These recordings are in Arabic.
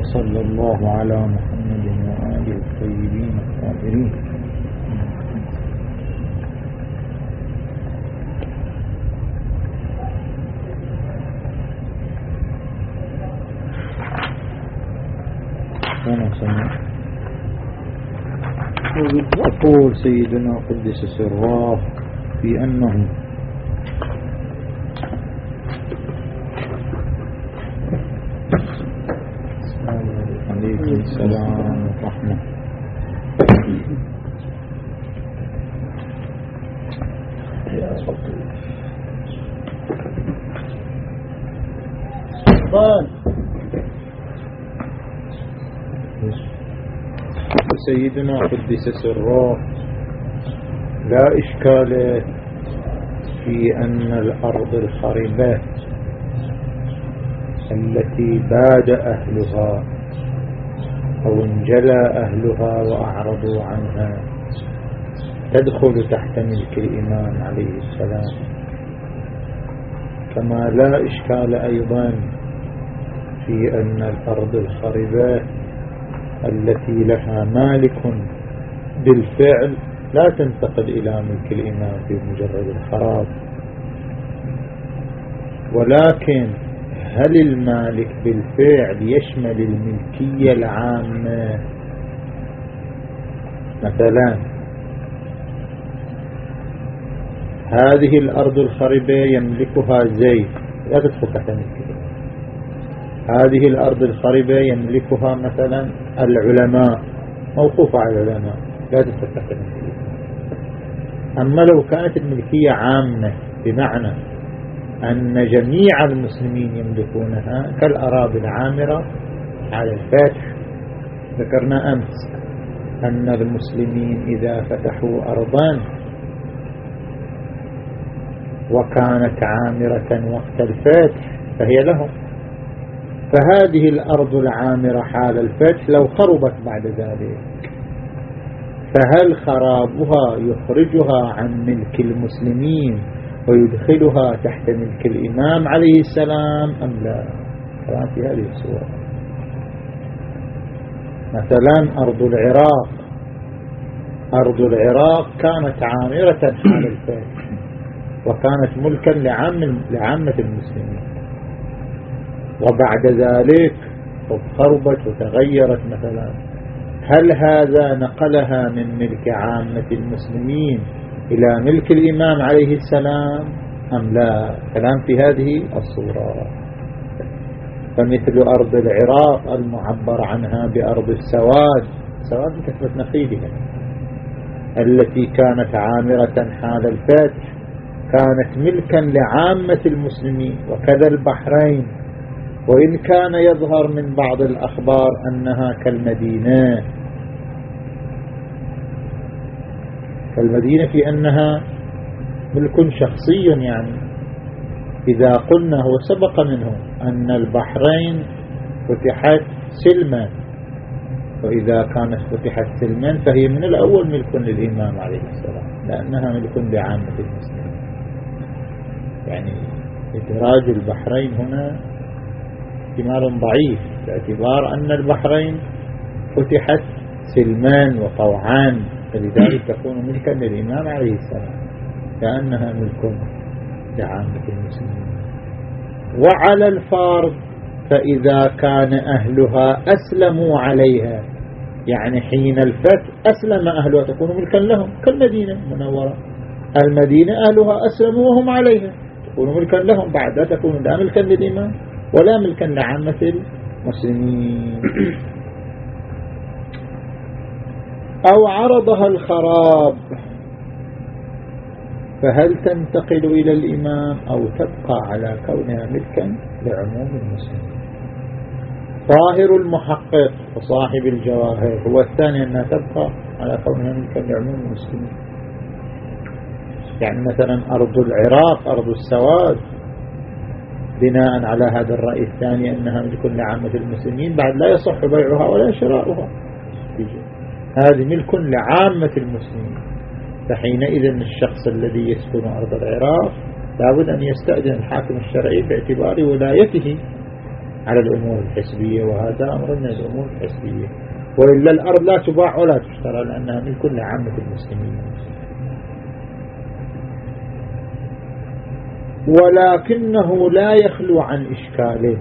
وصلى الله على محمد وآله الطيبين الطاهرين. يقول سيدنا قدس سراه في أنه عليكم السلام ورحمة يا سيدنا قدس سره لا إشكال في أن الأرض الخربة التي باد أهلها أو انجلى أهلها وأعرضوا عنها تدخل تحت ملك الإمام عليه السلام. كما لا إشكال أيضا في أن الأرض الخربة التي لها مالك بالفعل لا تنتقل إلى ملك الإمام في مجرد الخراب. ولكن هل المالك بالفعل يشمل الملكية العامة؟ مثلا هذه الأرض الخربة يملكها زيد. لا تدخل تحت ملكه هذه الأرض الخربة يملكها مثلا العلماء. موقوفة على العلماء. لا تدخل تحت ملكه أما لو كانت الملكية عامة بمعنى أن جميع المسلمين يملكونها كالأراضي العامرة. على الفتح ذكرنا أمس أن المسلمين إذا فتحوا أرضا وكانت عامرة وقت الفتح فهي لهم. فهذه الأرض العامرة حال الفتح لو خربت بعد ذلك فهل خرابها يخرجها عن ملك المسلمين؟ ويدخلها تحت ملك الإمام عليه السلام أم لا؟ في هذه الصورة. مثلا أرض العراق. أرض العراق كانت عامرة حال الفتح وكانت ملكا لعام لعامة المسلمين. وبعد ذلك خربت وتغيرت مثلا. هل هذا نقلها من ملك عامة المسلمين إلى ملك الإمام عليه السلام أم لا؟ كلام في هذه الصورة. فمثل أرض العراق المعبر عنها بأرض السواد. سواد كثرة نخيلها التي كانت عامرة حال الفتح. كانت ملكا لعامة المسلمين وكذا البحرين. وإن كان يظهر من بعض الأخبار أنها كالمدينة. كالمدينة في أنها ملك شخصي يعني. إذا قلنا هو سبق منه أن البحرين فتحت سلما وإذا كانت فتحت سلما فهي من الأول ملك للإمام عليه السلام لأنها ملك لعامة المسلمين. يعني إدراج البحرين هنا احتمال ضعيف باعتبار أن البحرين فتحت سلمان وطوعان فلذلك تكون ملكا للإمام عليه السلام كأنها ملك لعامة المسلمين. وعلى الفرض فإذا كان أهلها أسلموا عليها يعني حين الفتح أسلم أهلها تكون ملكا لهم كالمدينة المنورة. المدينة أهلها أسلموا وهم عليها تكون ملكا لهم. بعد تكون لا ملكا للإمام ولا ملكا لعامة المسلمين. أو عرضها الخراب فهل تنتقل إلى الإمام أو تبقى على كونها ملكا لعموم المسلمين؟ طاهر المحقق وصاحب الجواهر هو الثاني أنها تبقى على كونها ملكا لعموم المسلمين. يعني مثلا أرض العراق أرض السواد بناء على هذا الرأي الثاني أنها ملك لعامة المسلمين بعد لا يصح بيعها ولا شراؤها. هذه ملك لعامة المسلمين. فحينئذ الشخص الذي يسكن أرض العراق لابد أن يستأذن الحاكم الشرعي باعتبار ولايته على الأمور الحسبية وهذا أمر من الأمور الحسبية. وإلا الأرض لا تباع ولا تشترى لأنها من كل عامة المسلمين. ولكنه لا يخلو عن إشكال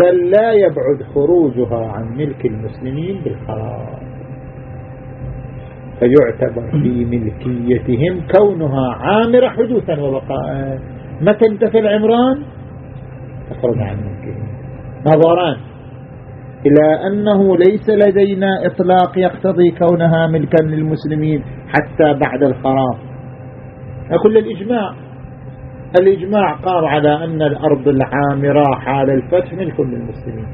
بل لا يبعد خروجها عن ملك المسلمين بالخراب فيعتبر في ملكيتهم كونها عامرة حدوثا وبقاء متى انتفى العمران تخرج عن ملكهم نظران إلى أنه ليس لدينا إطلاق يقتضي كونها ملكا للمسلمين حتى بعد الخراب كل الإجماع الإجماع قام على أن الأرض العامرة حال الفتح ملك للمسلمين.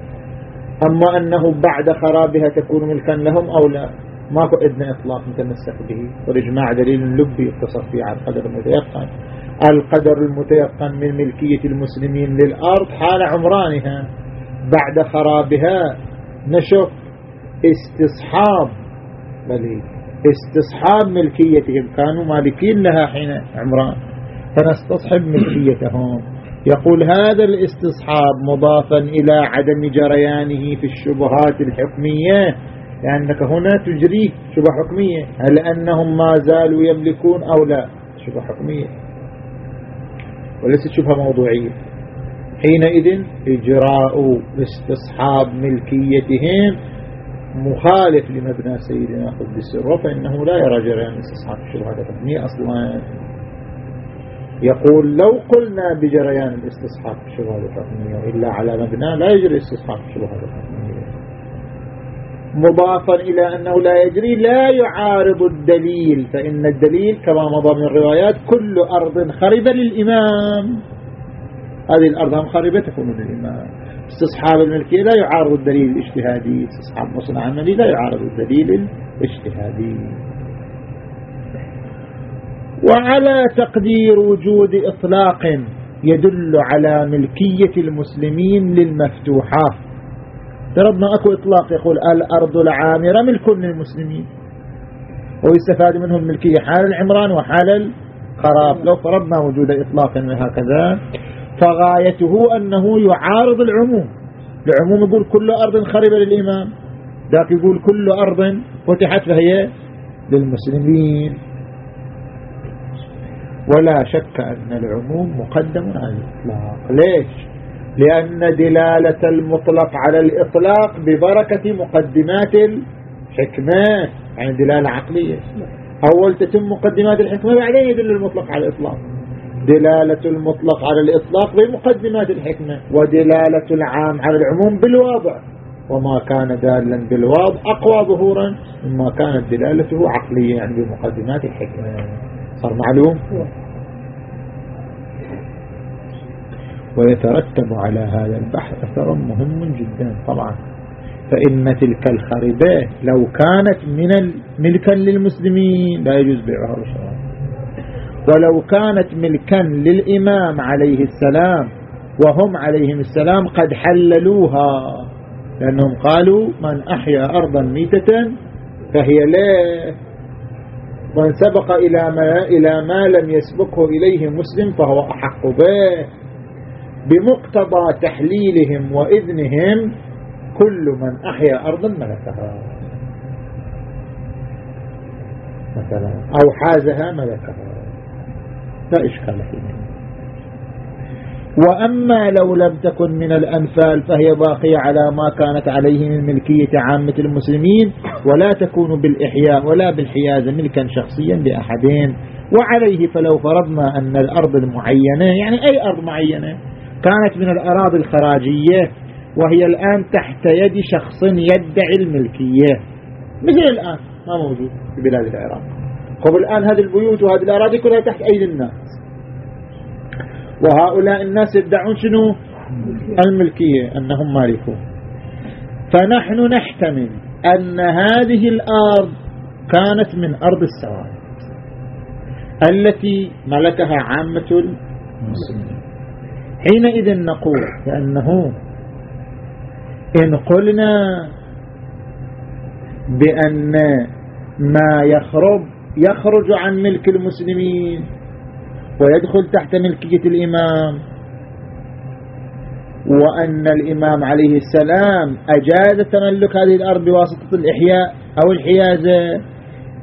أما أنه بعد خرابها تكون ملكا لهم أو لا؟ ماكو إذن إطلاق متمسك به والإجماع دليل لبي اتصف فيه على القدر المتيقن. القدر المتيقن من ملكية المسلمين للأرض حال عمرانها بعد خرابها. نشوف استصحاب بلي استصحاب ملكيتهم. كانوا مالكين لها حين عمران فنستصحب ملكيتهم. يقول هذا الاستصحاب مضافا إلى عدم جريانه في الشبهات الحكمية. لأنك هنا تجري شبه حكمية. هل أنهم ما زالوا يملكون أو لا؟ شبه حكمية. وليست شبهة موضوعية. حينئذ إجراء استصحاب ملكيتهم مخالف لمبنى سيدنا قدس الروح فإنه لا يرى جريان استصحاب الشبهات الحكمية أصلا. يقول لو قلنا بجريان الاستصحاب الشبهات الحكمية إلا على مبنى لا يجري استصحاب الشبهات الحكمية مضافا إلى أنه لا يجري لا يعارض الدليل فإن الدليل كما مضى من الروايات كل أرض خربة للإمام. هذه الأرض هم خربة تكون للإمام. استصحاب الملكية لا يعارض الدليل الاجتهادي. استصحاب مصنع عملي لا يعارض الدليل الاجتهادي. وعلى تقدير وجود إطلاق يدل على ملكية المسلمين للمفتوحات. افترضنا أكو إطلاق يقول الأرض العامرة ملك للمسلمين ويستفاد منهم ملكية حال العمران وحال الخراب. لو فرضنا وجود إطلاق هكذا فغايته أنه يعارض العموم. العموم يقول كل أرض خربة للإمام. ذاك يقول كل أرض فتحت فهي للمسلمين. ولا شك أن العموم مقدم على الإطلاق. ليش؟ لأن دلالة المطلق على الإطلاق ببركة مقدمات الحكمة يعني دلالة عقلية. أول تتم مقدمات الحكمة بعدين يدل المطلق على الإطلاق. دلالة المطلق على الإطلاق بمقدمات الحكمة ودلالة العام على العموم بالواضع. وما كان دالا بالواضع أقوى ظهورا مما كانت دلالته عقلية يعني بمقدمات الحكمة. صار معلوم؟ ويترتب على هذا البحث أثر مهم جدا طبعا. فإن تلك الخربة لو كانت من ملكا للمسلمين لا يجوز بيعها بشرع ولو كانت ملكا للإمام عليه السلام وهم عليهم السلام قد حللوها لأنهم قالوا من أحيا أرضا ميتة فهي له من سبق إلى ما, إلى ما لم يسبقه إليه مسلم فهو أحق به. بمقتضى تحليلهم وإذنهم كل من أحيا أرضا ملكها. مثلا أو حازها ملكها. لا إشكال فيه. وأما لو لم تكن من الأنفال فهي باقية على ما كانت عليه من ملكية عامة المسلمين ولا تكون بالإحياء ولا بالحيازة ملكا شخصيا لأحدين. وعليه فلو فرضنا أن الأرض المعينة يعني أي أرض معينة كانت من الأراضي الخراجية وهي الآن تحت يد شخص يدعي الملكية. مثل الآن ما موجود في بلاد العراق. قبل الآن هذه البيوت وهذه الأراضي كلها تحت أيدي الناس. وهؤلاء الناس يدعون شنو؟ الملكية أنهم مالكون. فنحن نحتمل أن هذه الأرض كانت من أرض السواد التي ملكها عامة المسلمين. حينئذ نقول بأنه إن قلنا بأن ما يخرج يخرج عن ملك المسلمين ويدخل تحت ملكية الإمام وأن الإمام عليه السلام أجاز تملك هذه الأرض بواسطة الإحياء أو الحيازة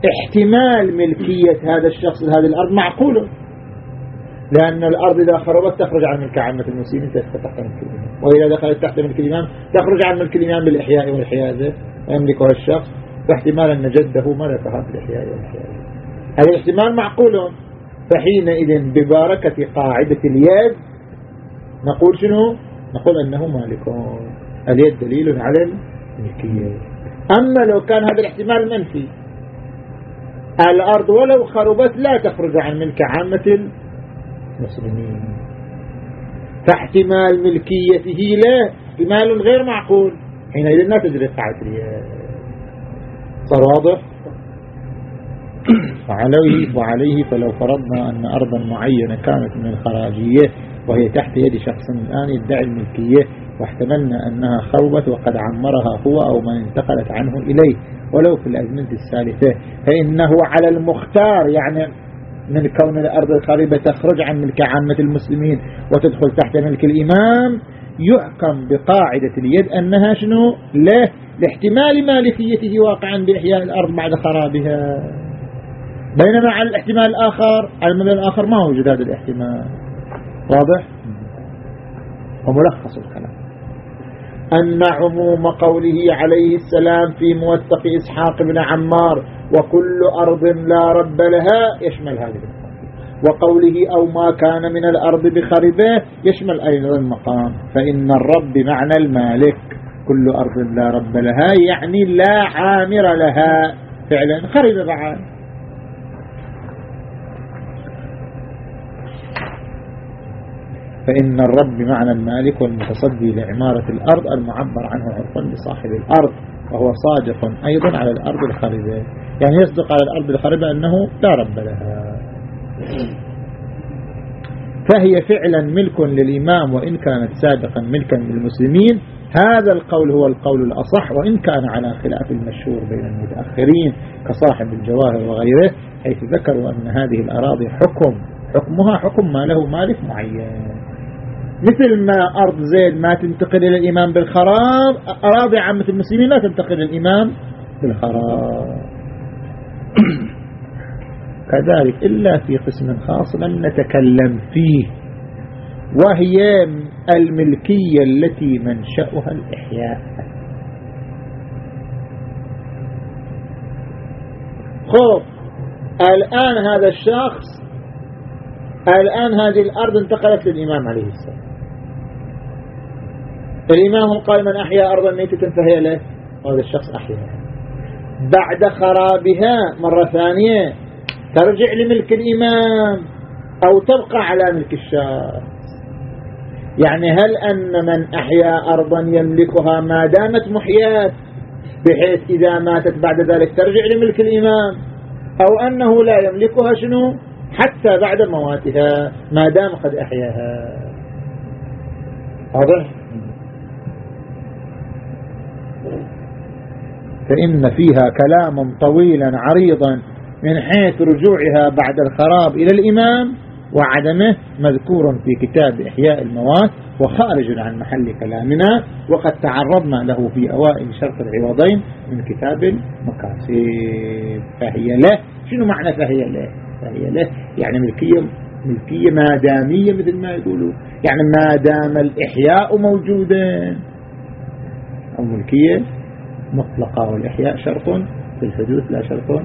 احتمال ملكية هذا الشخص لهذه الأرض معقول لأن الأرض إذا خربت تخرج عن ملك عامة المسلمين تحت ملك الإمام وإذا دخلت تحت ملك الإمام تخرج عن ملك الإمام بالإحياء والحيازة ويملكها الشخص فاحتمال أن جده ملكها بالإحياء والحيازة هذا الاحتمال معقول. فحينئذ ببركة قاعدة اليد نقول شنو؟ نقول أنه مالك. اليد دليل على الملكية. أما لو كان هذا الاحتمال منفي الأرض ولو خربت لا تخرج عن ملك عامة المسلمين. فاحتمال ملكيته له احتمال غير معقول. حينئذ لا تجري قاعدة اليد صار واضح وعليه, وعليه فلو فرضنا أن أرضا معينة كانت من الخراجية وهي تحت يد شخص الآن يدعي الملكية واحتملنا أنها خربت وقد عمرها هو أو من انتقلت عنه إليه. ولو في الأزمنة الثالثة فإنه على المختار يعني من كون الأرض الخريبة تخرج عن ملك عامة المسلمين وتدخل تحت ملك الإمام يحكم بقاعدة اليد أنها شنو؟ له لاحتمال مالكيته واقعا بإحياء الأرض بعد خرابها. بينما على الاحتمال الآخر على المدى الآخر ما وجد هذا الاحتمال. واضح؟ وملخص الكلام. أن عموم قوله عليه السلام في موثق إسحاق بن عمار وكل أرض لا رب لها يشمل هذه وقوله أو ما كان من الأرض بخربه يشمل أيضا المقام. فإن الرب معنى المالك. كل أرض لا رب لها يعني لا عامر لها. فعلا خرب بعد فإن الرب بمعنى المالك والمتصدي لعمارة الأرض المعبر عنه عرفا لصاحب الأرض. وهو صادق أيضا على الأرض الخربة يعني يصدق على الأرض الخربة أنه لا رب لها. فهي فعلا ملك للإمام وإن كانت سابقا ملكا للمسلمين. هذا القول هو القول الأصح وإن كان على خلاف المشهور بين المتأخرين كصاحب الجواهر وغيره حيث ذكروا أن هذه الأراضي حكم حكمها حكم ما له مالك معين. مثل ما أرض زيد ما تنتقل إلى الإمام بالخراب أراضي عامة المسلمين لا تنتقل إلى الإمام بالخراب. كذلك إلا في قسم خاص لم نتكلم فيه وهي الملكية التي منشأها الإحياء. خب الآن هذا الشخص الآن هذه الأرض انتقلت للإمام عليه السلام. الإمام قال من أحيا أرضا ميتة فهي له. وهذا الشخص أحياها بعد خرابها مرة ثانية ترجع لملك الإمام أو تبقى على ملك الشخص يعني هل أن من أحيا أرضا يملكها ما دامت محيات بحيث إذا ماتت بعد ذلك ترجع لملك الإمام أو أنه لا يملكها شنو؟ حتى بعد مواتها ما دام قد أحياها. واضح؟ فإن فيها كلاما طويلا عريضا من حيث رجوعها بعد الخراب إلى الإمام وعدمه مذكور في كتاب إحياء الموات وخارج عن محل كلامنا وقد تعرضنا له في أوائل شرط العوضين من كتاب المكاسب فهي له. شنو معنى فهي له؟ فهي له يعني ملكية ملكية ما دامية مثل ما يقولوا. يعني ما دام الإحياء موجودا أو ملكية مطلقة والإحياء شرط في الحدوث لا شرط.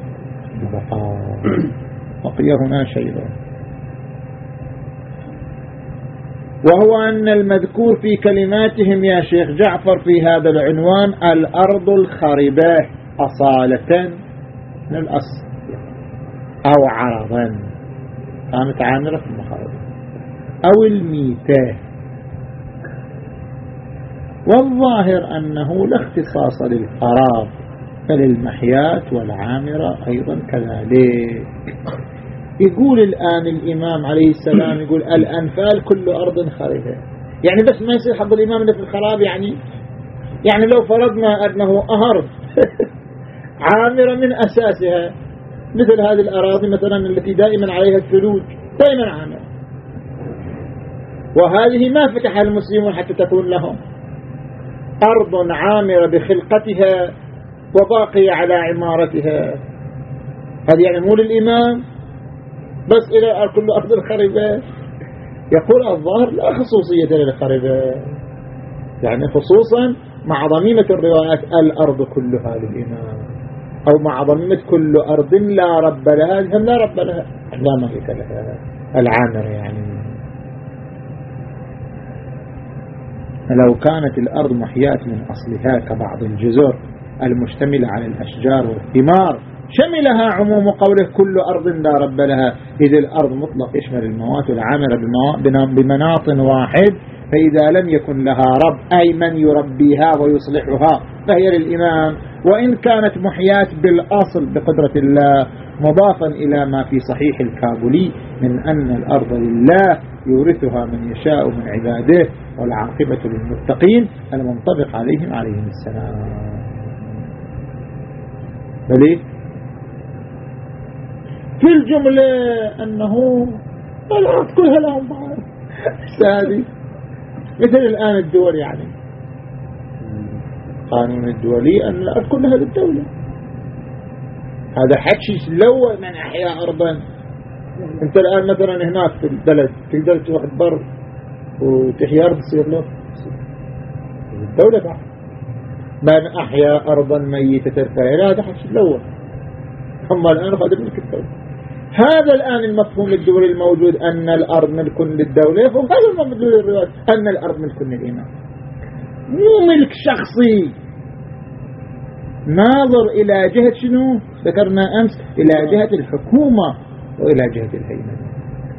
البقاء بقي هنا شيء. وهو أن المذكور في كلماتهم يا شيخ جعفر في هذا العنوان الأرض الخربة أصالة من الأصل أو عرضا. كانت عامرة في المخاربة أو الميتة. والظاهر أنه لا اختصاص للخراب فللمحيات والعامرة أيضا كذلك. يقول الآن الإمام عليه السلام يقول الأنفال كل أرض خربة. يعني بس ما يصير حظ الإمام في الخراب يعني؟ يعني لو فرضنا أنه أرض عامرة من أساسها مثل هذه الأراضي مثلا التي دائما عليها الثلوج دائما عامرة. وهذه ما فتح المسلمون حتى تكون لهم. أرض عامرة بخلقتها وباقية على عمارتها. هذه يعني مو للإمام بس إلى كل أرض الخربة. يقول الظاهر لا خصوصية للخربة. يعني خصوصا مع ضميمة الروايات الأرض كلها للإمام أو مع ضميمة كل أرض لا رب لها لا رب لها. لا ملك لها. العامر يعني. لو كانت الأرض محياة من أصلها كبعض الجزر المشتملة على الأشجار والثمار شملها عموم قوله كل أرض لا رب لها. إذ الأرض مطلق يشمل الموات العامرة بمناط واحد فإذا لم يكن لها رب أي من يربيها ويصلحها؟ فهي للإمام وإن كانت محياة بالأصل بقدرة الله مضافا إلى ما في صحيح الكابولي من أن الأرض لله يورثها من يشاء من عباده والعاقبة للمتقين المنطبق عليهم عليهم السلام. بل في الجملة أنه الأرض كلها لهم بعض. مثل الآن الدول يعني. قانون الدولي أن الأرض كلها للدولة هذا حكي لو من أحيا أرضا. أنت الآن مثلا هناك في البلد تقدر تروح بر وتحيا أرض تصير له؟ الدولة بعد. من أحيا أرضا ميتة فهي هذا حكي الأول أما الآن هذا ملك الدولة. هذا الآن المفهوم الدولي الموجود أن الأرض ملك للدولة هذا المفهوم الدولي أن الأرض ملك للإمام مو ملك شخصي. ناظر إلى جهة شنو؟ ذكرنا أمس إلى جهة الحكومة وإلى جهة الهيمنة.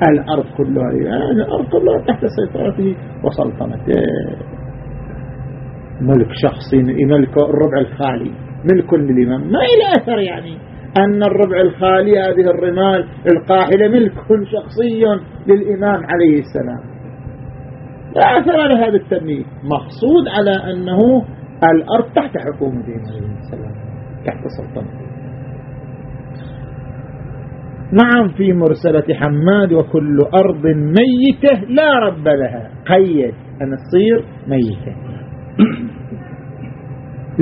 الأرض كلها يعني الأرض كلها تحت سيطرته وسلطنته. ملك شخصي ملك الربع الخالي ملك للإمام ما إلى أثر يعني. أن الربع الخالي هذه الرمال القاحلة ملك شخصي للإمام عليه السلام. لا أثر على هذا التمييز مقصود على أنه الأرض تحت حكومة عليه السلام تحت سلطنته نعم في مرسلة حماد وكل أرض ميتة لا رب لها. قيد أن تصير ميتة.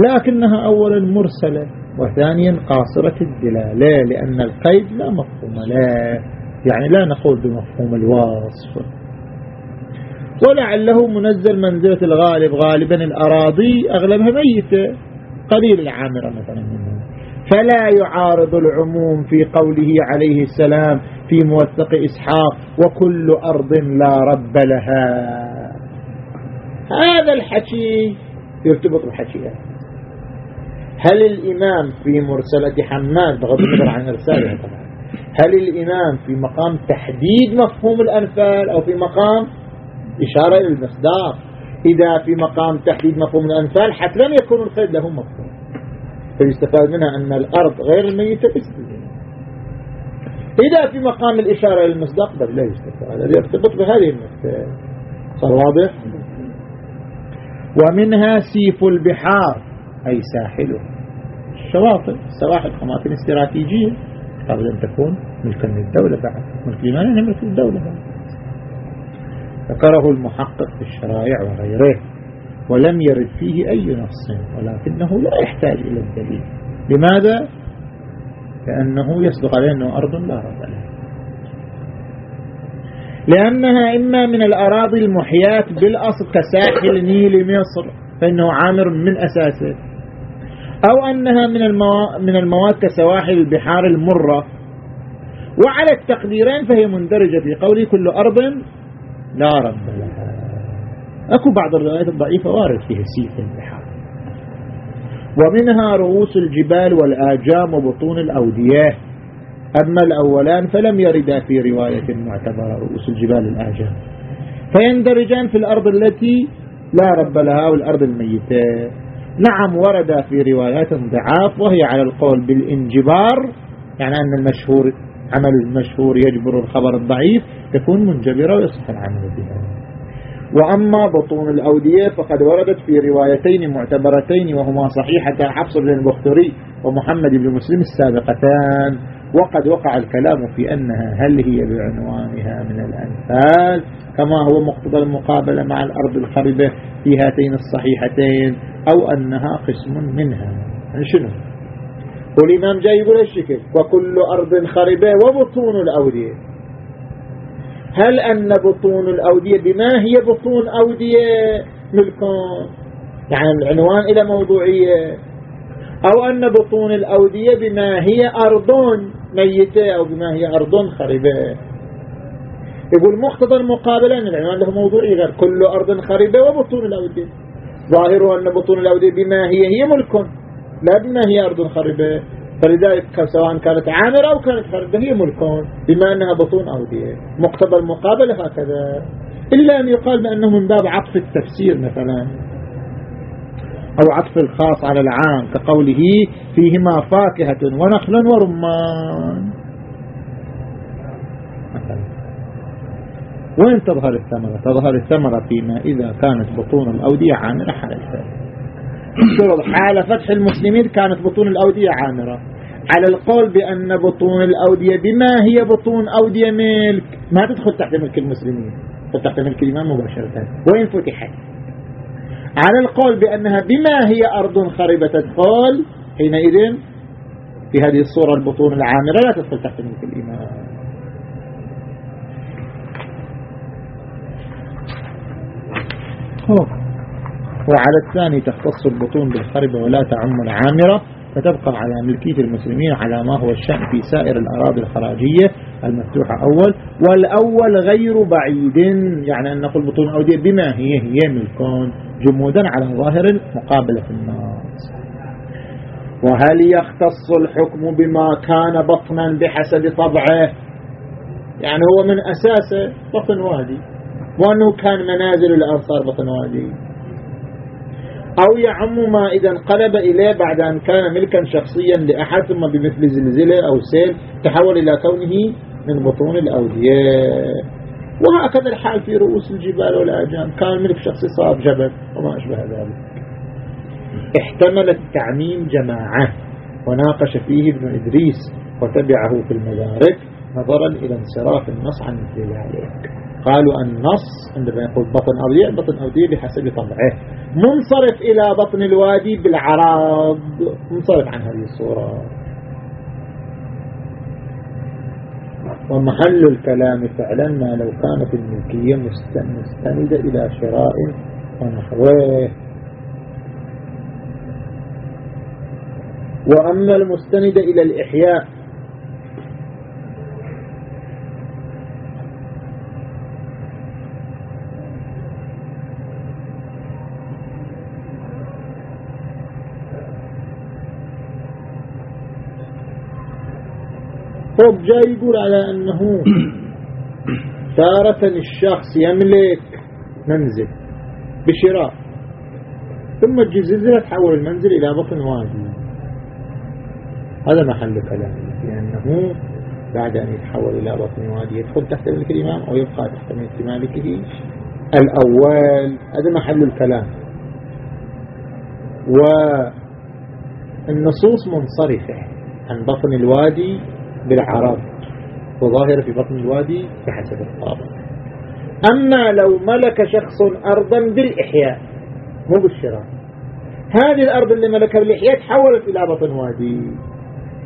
لكنها أولا مرسلة وثانيا قاصرة الدلالة لأن القيد لا مفهوم له. يعني لا نقول بمفهوم الوصف. ولعله منزل منزلة الغالب غالبا الأراضي أغلبها ميتة قليل العامرة مثلا. منها فلا يعارض العموم في قوله عليه السلام في موثق إسحاق وكل أرض لا رب لها. هذا الحكي يرتبط بحكي هل الإمام في مرسلة حماد بغض النظر عن رسالة طبعا هل الإمام في مقام تحديد مفهوم الأنفال أو في مقام إشارة إلى المصداق إذا في مقام تحديد مفهوم الأنفال حتما يكون الخير له مفهوم. فيستفاد منها أن الأرض غير الميتة. إذا في مقام الإشارة إلى المصداق بل لا يستفاد. هذا يرتبط بهذه النقطة. صار واضح؟ ومنها سيف البحار أي ساحله الشواطئ السواحل أماكن استراتيجية. قبل أن تكون ملكا للدولة بعد ملك لمن ملك للدولة بعد ذكره المحقق في الشرائع وغيره ولم يرد فيه أي نص ولكنه لا يحتاج إلى الدليل. لماذا؟ لأنه يصدق عليه أنه أرض لا رب لها. لأنها إما من الأراضي المحياة بالأصل كساحل نيل مصر فإنه عامر من أساسه. أو أنها من, المو... من المواد كسواحل البحار المرة. وعلى التقديرين فهي مندرجة في قوله كل أرض لا رب لها. أكو بعض الروايات الضعيفة وارد فيها سيف البحار ومنها رؤوس الجبال والآجام وبطون الأودية. أما الأولان فلم يردا في رواية معتبرة رؤوس الجبال الآجام فيندرجان في الأرض التي لا رب لها والأرض الميتة. نعم ورد في روايات ضعاف وهي على القول بالانجبار يعني أن المشهور عمل المشهور يجبر الخبر الضعيف تكون منجبرة ويصح العمل بها وأما بطون الأودية فقد وردت في روايتين معتبرتين وهما صحيحة حفص بن البختري ومحمد بن مسلم السابقتان. وقد وقع الكلام في أنها هل هي بعنوانها من الأنفال كما هو مقتضى المقابلة مع الأرض الخربة في هاتين الصحيحتين أو أنها قسم منها. يعني شنو؟ والإمام جاي يقول الشكل وكل أرض خربة وبطون الأودية. هل أن بطون الأودية بما هي بطون أودية ملكون يعني العنوان إلى موضوعية. أو أن بطون الأودية بما هي أرض ميتة أو بما هي أرض خربة. يقول مقتضى المقابلة أن العنوان له موضوعي غير. كل أرض خربة وبطون الأودية. ظاهره أن بطون الأودية بما هي هي ملك. لا بما هي أرض خربة. فلذلك سواء كانت عامرة أو كانت خربة هي ملك بما أنها بطون أودية مقتضى المقابلة هكذا. إلا أن يقال بأنه من باب عطف التفسير مثلا أو عطف الخاص على العام كقوله فيهما فاكهة ونخل ورمان. وين تظهر الثمرة؟ تظهر الثمرة فيما إذا كانت بطون الأودية عامرة حال الفعل حال فتح المسلمين كانت بطون الأودية عامرة. على القول بأن بطون الأودية بما هي بطون أودية ملك ما تدخل تحت ملك المسلمين. تحت ملك الإمام مباشرة. وين فتحت؟ على القول بأنها بما هي أرض خربة تدخل حينئذ في هذه الصورة البطون العامرة لا تدخل تحت ملك الإمام وعلى الثاني تختص البطون بالخربة ولا تعم العامرة فتبقى على ملكية المسلمين على ما هو الشأن في سائر الأراضي الخراجية. المفتوحة أول والأول غير بعيد يعني أن نقول بطون أودية بما هي هي ملكون جمودا على ظاهر مقابلة الناس. وهل يختص الحكم بما كان بطنا بحسب طبعه؟ يعني هو من أساسه بطن وادي وأنه كان منازل الأنصار بطن وادي. أو يعم ما إذا انقلب إليه بعد أن كان ملكا شخصيا لأحد ثم بمثل زلزلة أو سيل تحول إلى كونه من بطون الأودية وهكذا الحال في رؤوس الجبال والآجام كان ملك شخصي صار جبل وما أشبه ذلك. احتمل التعميم جماعة وناقش فيه ابن إدريس وتبعه في المدارك نظرا إلى انصراف النص عن ذلك. قالوا النص عندما يقول بطن أودية بطن أودية بحسب طبعه. منصرف إلى بطن الوادي بالعراض. منصرف عن هذه الصورة. ومحل الكلام فعلا ما لو كانت الملكية مستندة إلى شراء ونحوه. وأما المستندة إلى الإحياء طب جاي يقول على أنه تارة الشخص يملك منزل بشراء ثم تجي تحول المنزل إلى بطن وادي هذا محل كلامي لأنه بعد أن يتحول إلى بطن وادي يدخل تحت ملك الإمام أو يبقى تحت ملك مالكه الأول. هذا محل الكلام. والنصوص منصرفة عن بطن الوادي بالعرب وظاهرة في بطن الوادي الطابع أما لو ملك شخص أرضا بالإحياء مو بالشراء. هذه الأرض اللي ملكها بالإحياء تحولت إلى بطن وادي.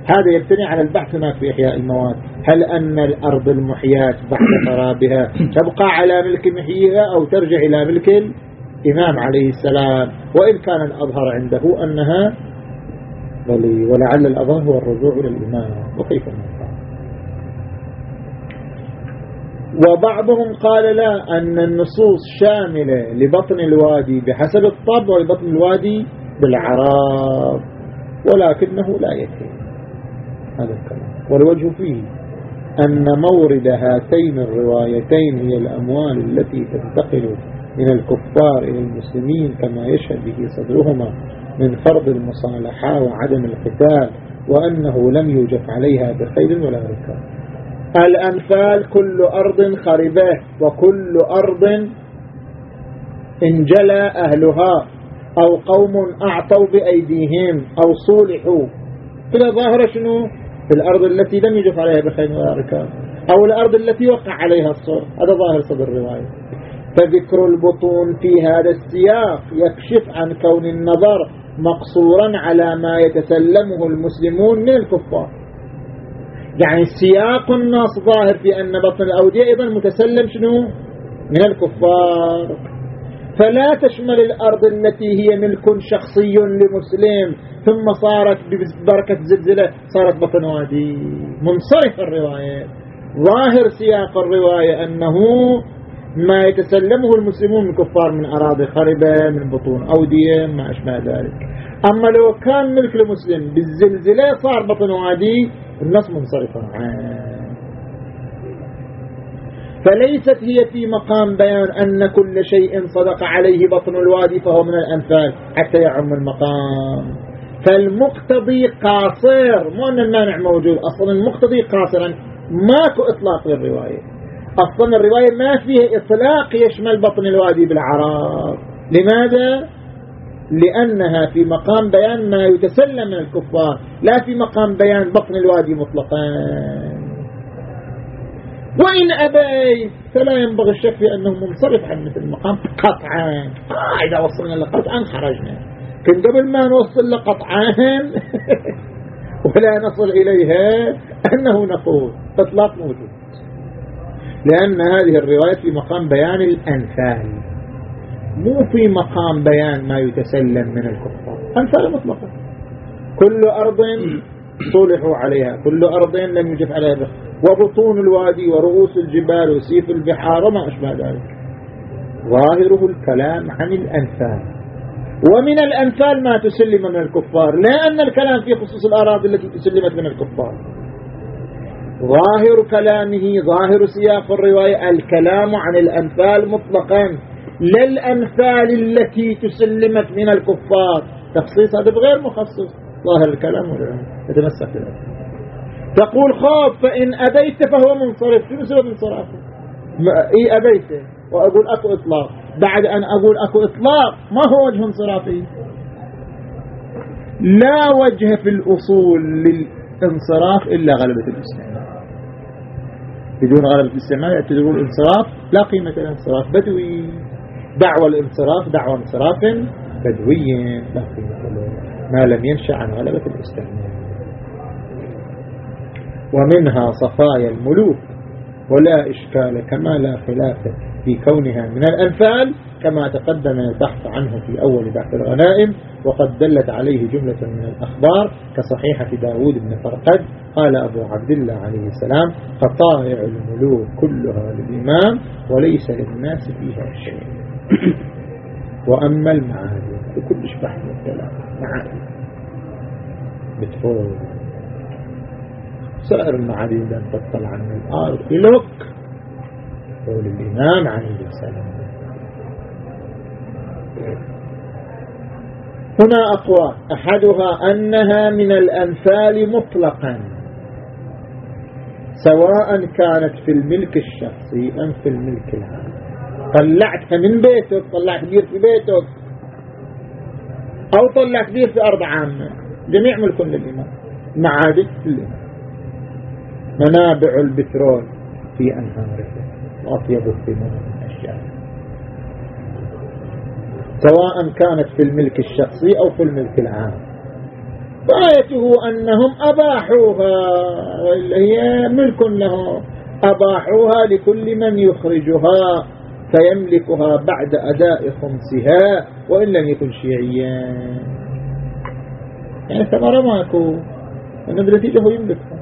هذا يبتني على البحث هناك في إحياء المواد. هل أن الأرض المحياة بعد خرابها تبقى على ملك محييها أو ترجع إلى ملك الإمام عليه السلام؟ وإن كان الأظهر عنده أنها بل ولعل الأظهر هو الرجوع إلى الإمام وكيف نفعل وبعضهم قال لا أن النصوص شاملة لبطن الوادي بحسب الطبع ولبطن الوادي بالعراب ولكنه لا يكفي. هذا الكلام. والوجه فيه أن مورد هاتين الروايتين هي الأموال التي تنتقل من الكفار إلى المسلمين كما يشهد به صدرهما. من فرض المصالحة وعدم القتال وأنه لم يوجف عليها بخيل ولا ركاب. الأنفال كل أرض خربة وكل أرض انجلى أهلها أو قوم أعطوا بأيديهم أو صولحوا. كده ظاهرة شنو؟ في الأرض التي لم يجف عليها بخيل ولا ركاب. أو الأرض التي وقع عليها الصور. هذا ظاهر صدر الرواية. فذكر البطون في هذا السياق يكشف عن كون النظر مقصورا على ما يتسلمه المسلمون من الكفار. يعني سياق النص ظاهر في أن بطن الأودية أيضا متسلم شنو؟ من الكفار. فلا تشمل الأرض التي هي ملك شخصي لمسلم. ثم صارت ببركة زلزلة صارت بطن وادي. منصرف الرواية. ظاهر سياق الرواية أنه ما يتسلمه المسلمون من كفار من أراضي خربة من بطون أودية ما أشبه ذلك. أما لو كان ملك المسلم بالزلزلة صار بطن وادي النص منصرفا عنه فليست هي في مقام بيان أن كل شيء صدق عليه بطن الوادي فهو من الأنفال حتى يعم المقام. فالمقتضي قاصر مو أن المانع موجود أصلا المقتضي قاصرا ماكو إطلاق للرواية. أصلا الرواية ما فيها إطلاق يشمل بطن الوادي بالعراق. لماذا؟ لأنها في مقام بيان ما يتسلم من الكفار لا في مقام بيان بطن الوادي مطلقا. وإن أبيت فلا ينبغي الشك في أنه منصرف عن مثل المقام قطعا. آه إذا وصلنا لقطعا خرجنا. كن قبل ما نوصل لقطعان ولا نصل إليها أنه نقول إطلاق موجود. لأن هذه الرواية في مقام بيان الأنفال. مو في مقام بيان ما يتسلم من الكفار. أنفال مطلقة. كل أرض صلحوا عليها. كل أرض لم يجف عليها بخ وبطون الوادي ورؤوس الجبال وسيف البحار وما أشبه ذلك. ظاهره الكلام عن الأنفال. ومن الأنفال ما تسلم من الكفار. لا أن الكلام في خصوص الأراضي التي تسلمت من الكفار. ظاهر كلامه ظاهر سياق الرواية الكلام عن الأنفال مطلقا. لا الأنفال التي تسلمت من الكفار. تخصيص هذا بغير مخصص. ظاهر الكلام يتمسك بالأنفال تقول خاف فإن أبيت فهو منصرف. شنو سبب انصرافه إي أبيت. وأقول أكو إطلاق. بعد أن أقول أكو إطلاق ما هو وجه انصرافي؟ لا وجه في الأصول للانصراف إلا غلبة الاستعمال بدون غلبة الاستعمال يعتبرون الانصراف لا قيمة الانصراف بدوي. دعوة الانصراف دعوة انصراف بدوي لا قيمة له. ما لم ينشأ عن غلبة الاستعمال ومنها صفايا الملوك ولا إشكال كما لا خلاف في كونها من الأنفال. كما تقدم البحث عنه في أول بحث الغنائم وقد دلت عليه جملة من الأخبار كصحيحة داود بن فرقد قال أبو عبد الله عليه السلام فطائع الملوك كلها للإمام وليس للناس فيها شيء. وأما المعادن بكل بحث الكلام معادن. بترول سائر المعادن لن تطلع من الأرض. إلوك قول الإمام عليه السلام. هنا أقوى. أحدها أنها من الأنفال مطلقا. سواء كانت في الملك الشخصي أم في الملك العام. طلعتها من بيتك طلعت بير في بيتك. أو طلعت بير في أرض عامة. جميع ملك للإمام. معابد للإمام منابع البترول في أنهاره وأطيب الثمار من الشعر سواء كانت في الملك الشخصي أو في الملك العام. غايته أنهم أباحوها هي ملك لهم. أباحوها لكل من يخرجها فيملكها بعد أداء خمسها وإن لم يكن شيعيا. يعني ثمرة ماكو. أنه بالنتيجة هو يملكها.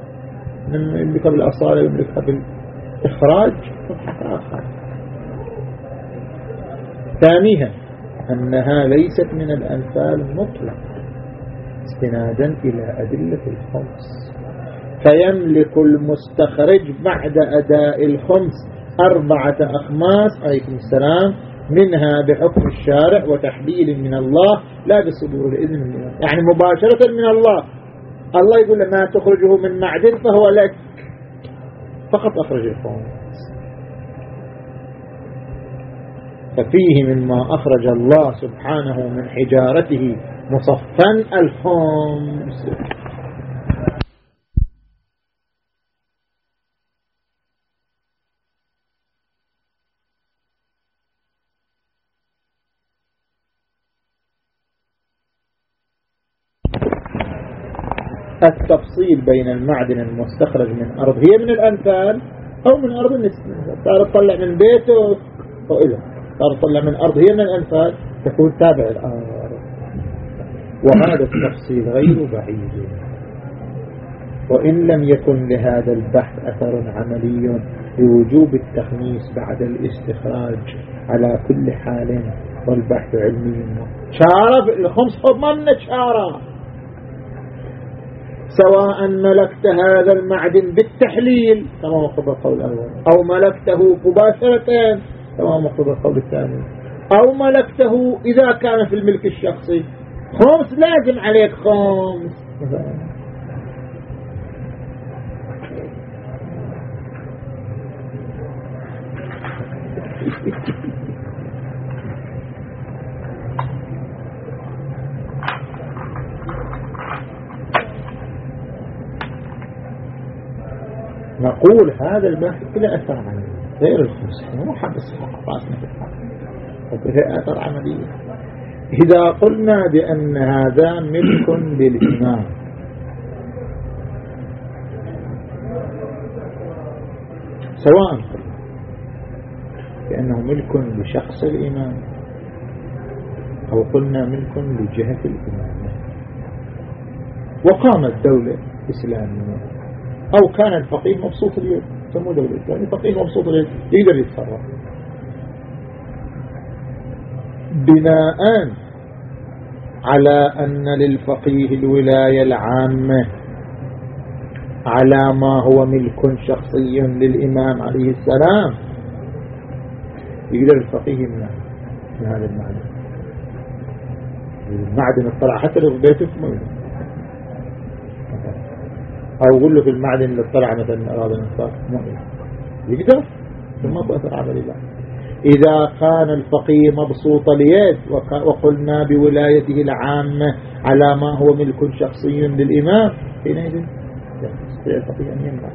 يملكها بالأصالة يملكها بالإخراج. آخر ثانيها أنها ليست من الأنفال مطلق استنادا إلى أدلة الخمس. فيملك المستخرج بعد أداء الخمس أربعة أخماس عليكم السلام منها بحكم الشارع وتحليل من الله لا بصدور الإذن من الله. يعني مباشرة من الله. الله يقول ما تخرجه من معدن فهو لك. فقط أخرج الخمس. ففيه مما أخرج الله سبحانه من حجارته مصفا الخمس. التفصيل بين المعدن المستخرج من أرض. هي من الأنفال أو من أرض النسبة تعرف تطلع من بيته وإلها صار تطلع من أرض هي من الأنفال. تكون تابع الأرض وهذا التفصيل غير بعيد. وإن لم يكن لهذا البحث أثر عملي بوجوب التخميس بعد الاستخراج على كل حال والبحث علمي. شارة الخمس ما من شارة سواء ملكت هذا المعدن بالتحليل كما مقتضى القول الأول أو ملكته مباشرة كما مقتضى القول الثاني. أو ملكته إذا كان في الملك الشخصي. خمس لازم عليك خمس. نقول هذا البحث إلى أثر عملي غير الخمس مو حبس أثر عملي إذا قلنا بأن هذا ملك للإمام سواء بأنه ملك لشخص الإمام أو قلنا ملك لجهة الإمام وقامت دولة إسلامية أو كان الفقيه مبسوط اليد سموه دولة يعني فقيه مبسوط يقدر يتصرف. بناء على أن للفقيه الولاية العامة على ما هو ملك شخصي للإمام عليه السلام يقدر الفقيه من, هذا المعدن. المعدن الطلع حتى لو في بيته أو أقول له في المعدن اللي طلع مثلا أراد الانصاف ما يقدر. ثم اثر عمل الله إذا كان الفقيه مبسوط اليد وقلنا بولايته العامة على ما هو ملك شخصي للإمام حينئذ يستطيع الفقيه أن يمنع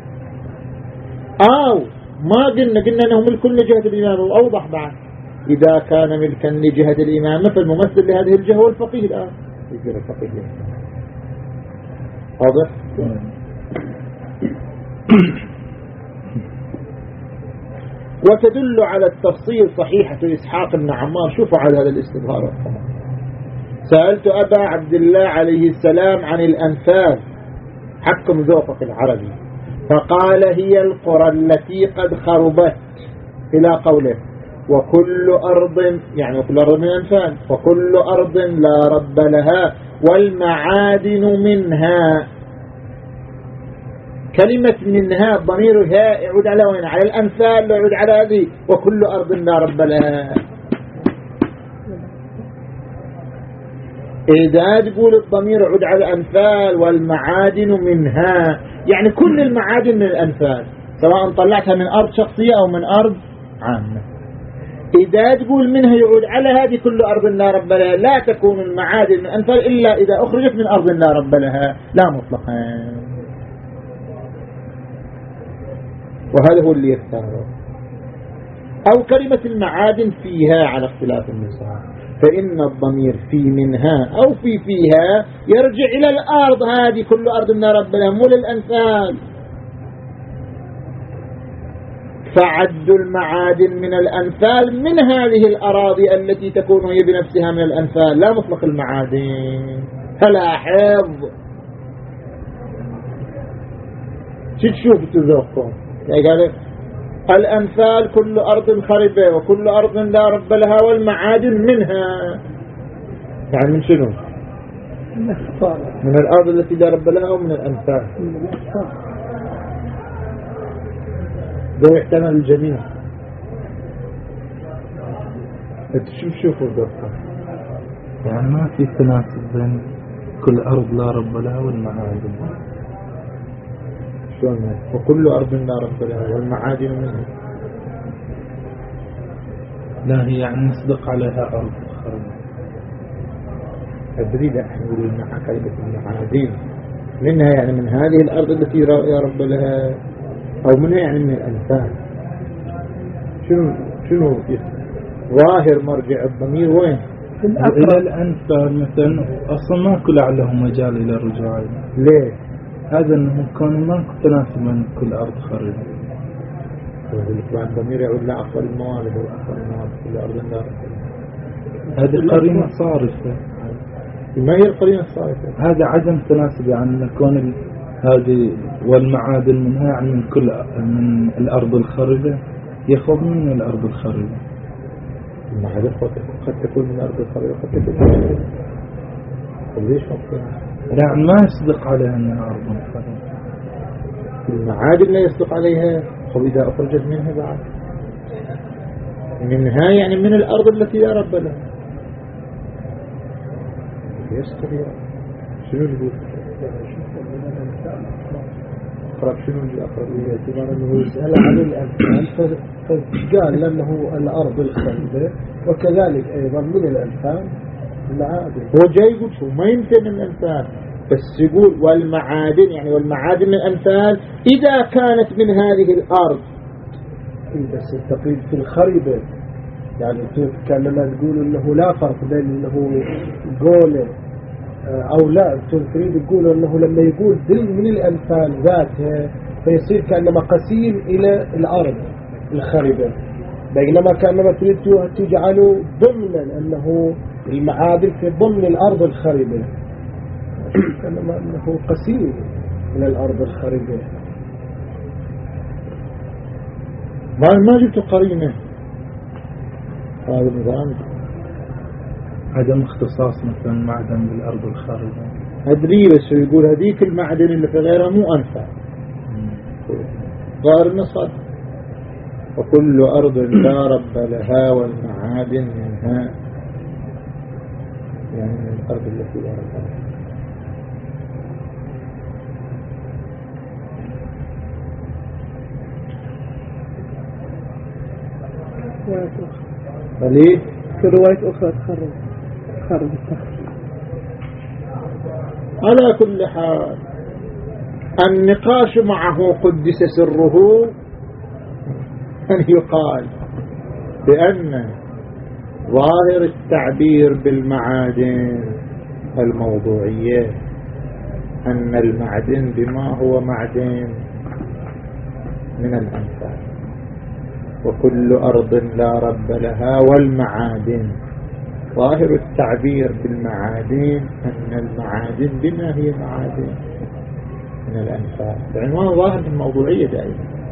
أو ما قلنا قلنا أنه ملك لجهة الإمام وأوضح بعد. إذا كان ملكا لجهة الإمام فالممثل لهذه الجهة هو الفقيه الآن. يصير الفقيه واضح؟ وتدل على التفصيل صحيحة إسحاق بن عمار. شوفوا على هذا الاستظهار. سألت أبا عبد الله عليه السلام عن الأنفال حكم ذوقك العربي. فقال هي القرى التي قد خربت. إلى قوله. وكل أرض يعني وكل أرض من الأنفال وكل أرض لا رب لها. والمعادن منها. كلمة منها ضمير ها يعود على وين؟ على الأمثال يعود على هذه. وكل أرض لا رب لها. إذا تقول الضمير يعود على الأنفال والمعادن منها يعني كل المعادن من الأنفال سواء طلعتها من أرض شخصية أو من أرض عامة. إذا تقول منها يعود على هذه كل أرض لا رب لها لا تكون المعادن من الأنفال إلا إذا أخرجت من أرض لا رب لها. لا مطلقا. وهذا هو اللي يختاره. أو كلمة المعادن فيها على اختلاف النساء. فإن الضمير في منها أو في فيها يرجع إلى الأرض. هذه كل أرض من رب مو للأنفال. فعد المعادن من الأنفال من هذه الأراضي التي تكون هي بنفسها من الأنفال. لا مطلق المعادن فلاحظ. شو تشوف تذوقكم قال؟ الأمثال كل أرض خربة وكل أرض لا رب لها والمعادن منها. يعني من شنو؟ من الأرض التي لا رب لها ومن الأمثال. ده يحتمل الجميع. شوف شوفوا دكتور يعني ما في تناسب بين كل أرض لا رب لها والمعادن. شلون وكل أرض لا رب لها والمعادن منها. لا هي يعني نصدق عليها أرض أدري لا إحنا نقول لنا كلمة المعادن. منها يعني من هذه الأرض التي يا رب لها. أو منها يعني من الأنفال شنو شنو ظاهر مرجع الضمير وين؟ إلى الأنفال مثلا أصلا ما كل له مجال إلى الرجوع. ليه؟ هذا انه كان ما تناسب من كل أرض خريطة بعد ضمير يعود لأفضل الموارد وأفضل الموارد كل أرض هذه قرينة صارفة. ما هي القرينة الصارفة؟ هذا عدم تناسب يعني كون هذه والمعادن منها يعني من كل من الأرض الخربة يأخذ من الأرض الخربة المعادن قد تكون من الأرض الخربة وقد تكون من الأرض ليش يعني ما يصدق عليها أنها أرض خربة المعادن لا يصدق عليها. وإذا أخرجت منها بعد. منها يعني من الأرض التي لا رب لها. يستطيع شنو يقول؟ أقرب شنو الأقرب باعتبار أنه يسأل عن الأنفال فقال لأنه الأرض الخلبة وكذلك أيضا من الأنفال المعادن هو جاي يقول شو ما ينفي من الأنفال بس يقول والمعادن يعني والمعادن من الأنفال إذا كانت من هذه الأرض. بس التقييد في الخربة يعني كان لما تقول إنه لا فرق بين إنه قولة أو لا تريد تقول إنه لما يقول من الانفال ذاتها فيصير كأنما قسيم إلى الأرض الخربة بينما كأنما تريد تجعله ضمنا أنه المعادن في ضمن الأرض الخربة. كانما انه قسيم إلى الأرض الخربة. ما ما جبت قرينة. هذا النظام. عدم اختصاص مثلا معدن بالأرض الخارجة. أدري بس يقول هذيك المعدن اللي في غيرها مو أنفع. ظاهر النصر وكل أرض لا رب لها والمعادن منها. من الأرض التي لا رب لها فليه في رواية أخرى تخرج. تخرج. على كل حال النقاش معه قدس سره أن يقال بأن ظاهر التعبير بالمعادن الموضوعية أن المعدن بما هو معدن من الأنفال وكل أرض لا رب لها والمعادن. ظاهر التعبير بالمعادن أن المعادن بما هي معادن من الأنفال العنوان ظاهر الموضوعية دائما.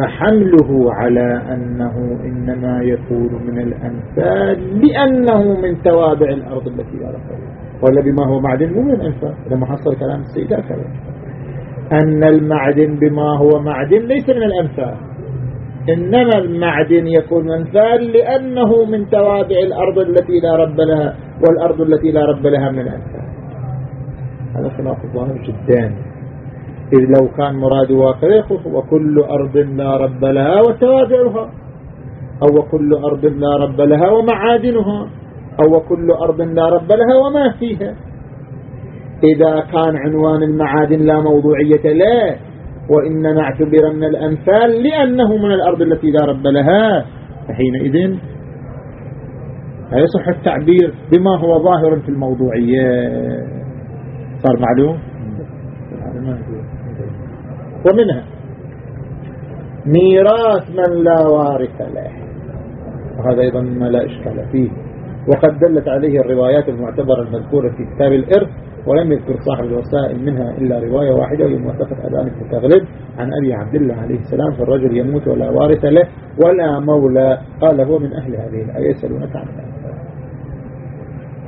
فحمله على أنه إنما يكون من الأنفال لأنه من توابع الأرض التي لها ولا بما هو معدن مو من الأنفال. لما حصل كلام السيدة كلام. أن المعدن بما هو معدن ليس من الأنفال. إنما المعدن يكون منفال لأنه من توابع الأرض التي لا رب لها والأرض التي لا رب لها من الأنفال. هذا خلاف ظاهر جدا. إذ لو كان مراد واقع وكل أرض لا رب لها وتوابعها أو وكل أرض لا رب لها ومعادنها أو وكل أرض لا رب لها وما فيها. إذا كان عنوان المعادن لا موضوعية له وإنما اعتبر من الأنفال لأنه من الأرض التي لا رب لها. فحينئذ لا يصح التعبير بما هو ظاهر في الموضوعية. صار معلوم. ومنها ميراث من لا وارث له. وهذا أيضا ما لا إشكال فيه. وقد دلت عليه الروايات المعتبرة المذكورة في كتاب الإرث ولم يذكر صاحب الوسائل منها إلا رواية واحدة وهي موثقة أبان التغلب عن أبي عبد الله عليه السلام فالرجل يموت ولا وارث له ولا مولى. قال هو من أهل هذه الآية يسألونك عن الأنفال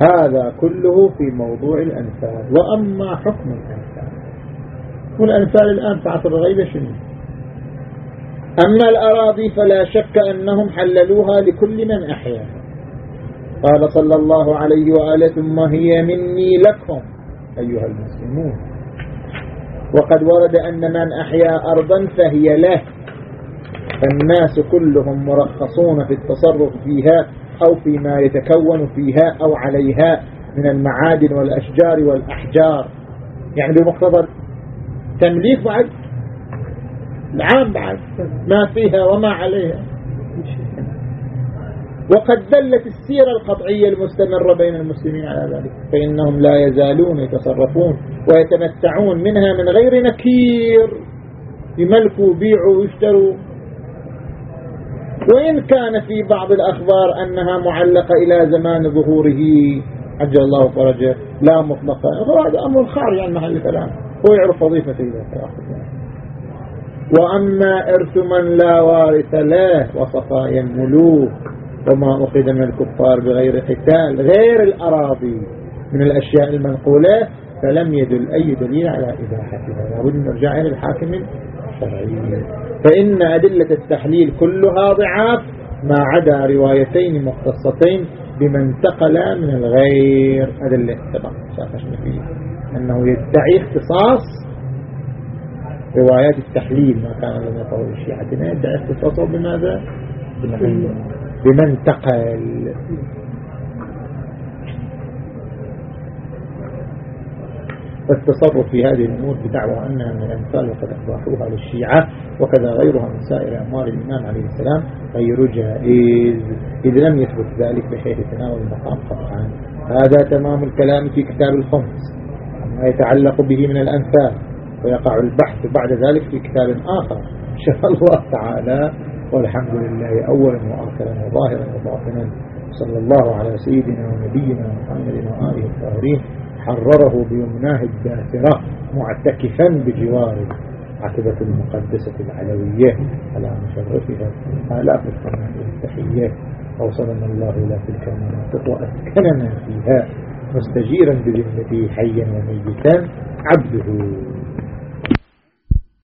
هذا كله في موضوع الأنفال. وأما حكم الأنفال والأنفال الآن في الغيبة شنو؟ أما الأراضي فلا شك أنهم حللوها لكل من أحياها قال صلى الله عليه وآله ثم هي مني لكم أيها المسلمون. وقد ورد أن من أحيا أرضا فهي له. فالناس كلهم مرخصون في التصرف فيها أو فيما يتكون فيها أو عليها من المعادن والأشجار والأحجار. يعني بمقتضى تمليك بعد؟ العام بعد. ما فيها وما عليها. وقد دلت السيرة القطعية المستمرة بين المسلمين على ذلك فإنهم لا يزالون يتصرفون ويتمتعون منها من غير نكير. يملكوا ويبيعوا ويشتروا وإن كان في بعض الأخبار أنها معلقة إلى زمان ظهوره عجل الله فرجه لا مطلقا هذا أمر خارج عن محل الكلام هو يعرف وظيفته وأما إرث من لا وارث له وصفايا الملوك وما أخذ من الكفار بغير قتال غير الأراضي. من الأشياء المنقولة فلم يدل أي دليل على إباحتها. لابد أن نرجع إلى الحاكم الشرعي. فإن أدلة التحليل كلها ضعاف ما عدا روايتين مختصتين بما انتقل من الغير. هذا اللي سبق فيه أنه يدعي اختصاص روايات التحليل ما كان لنا طول الشيعة. يدعي اختصاصه بماذا؟ بما انتقل. فالتصرف في هذه الأمور بدعوى أنها من الأمثال وقد أفضحوها للشيعة وكذا غيرها من سائر أموال الإمام عليه السلام غير جائز. إذ لم يثبت ذلك بحيث تناول المقام قطعا. هذا تمام الكلام في كتاب الخمس. ما يتعلق به من الأمثال ويقع البحث بعد ذلك في كتاب آخر. إن شاء الله تعالى والحمد لله أولا وآخرا وظاهرا وباطنا. صلى الله على سيدنا ونبينا محمد وآله الطاهرين. حرره بيمناه الداثرة معتكفا بجواره عتبة المقدسة العلوية. على مشرفها آلاف الثناء والتحية أوصلنا الله إلى تلك المناطق وأسكننا فيها. مستجيرا بذمته حيا وميتا عبده.